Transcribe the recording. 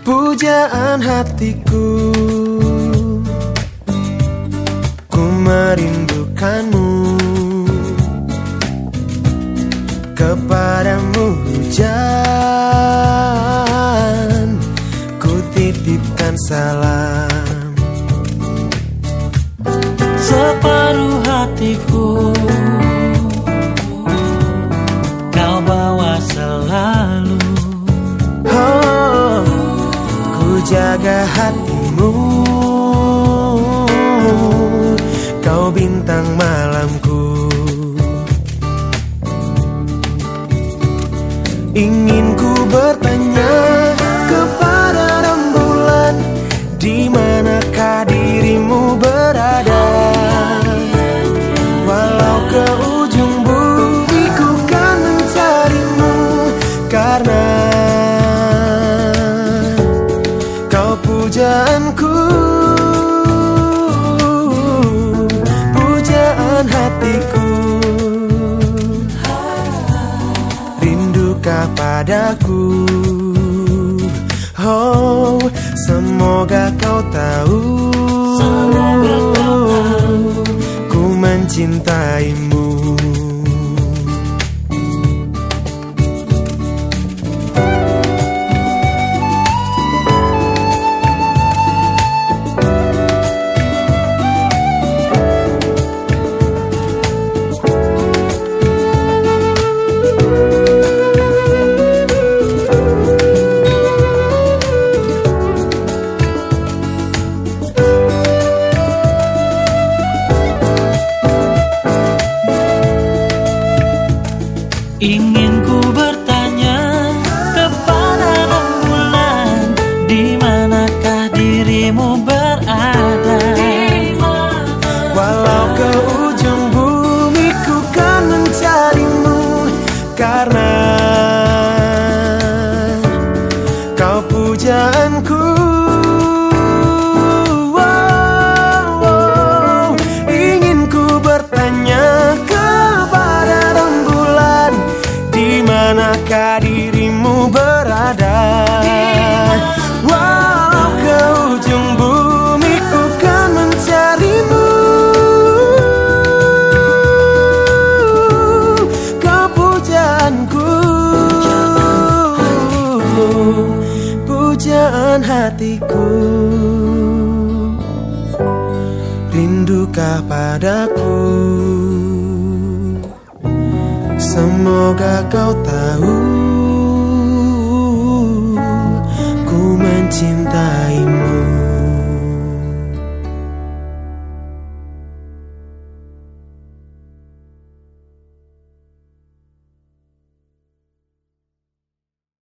Pujaan hatiku Ku merindukanmu. Kepadamu hujan Ku titipkan salam. Separuh hatiku jaga hatimu. Kau bintang malamku. Ingin ku bertanya padaku. Oh, semoga kau tahu. Semoga kau tahu. Ku mencintaimu pujaanku Wow, wow. Ingin ku bertanya kepada rembulan Di manakah Pujaan hatiku. Rindukah padaku. Semoga kau tahu Ku mencintaimu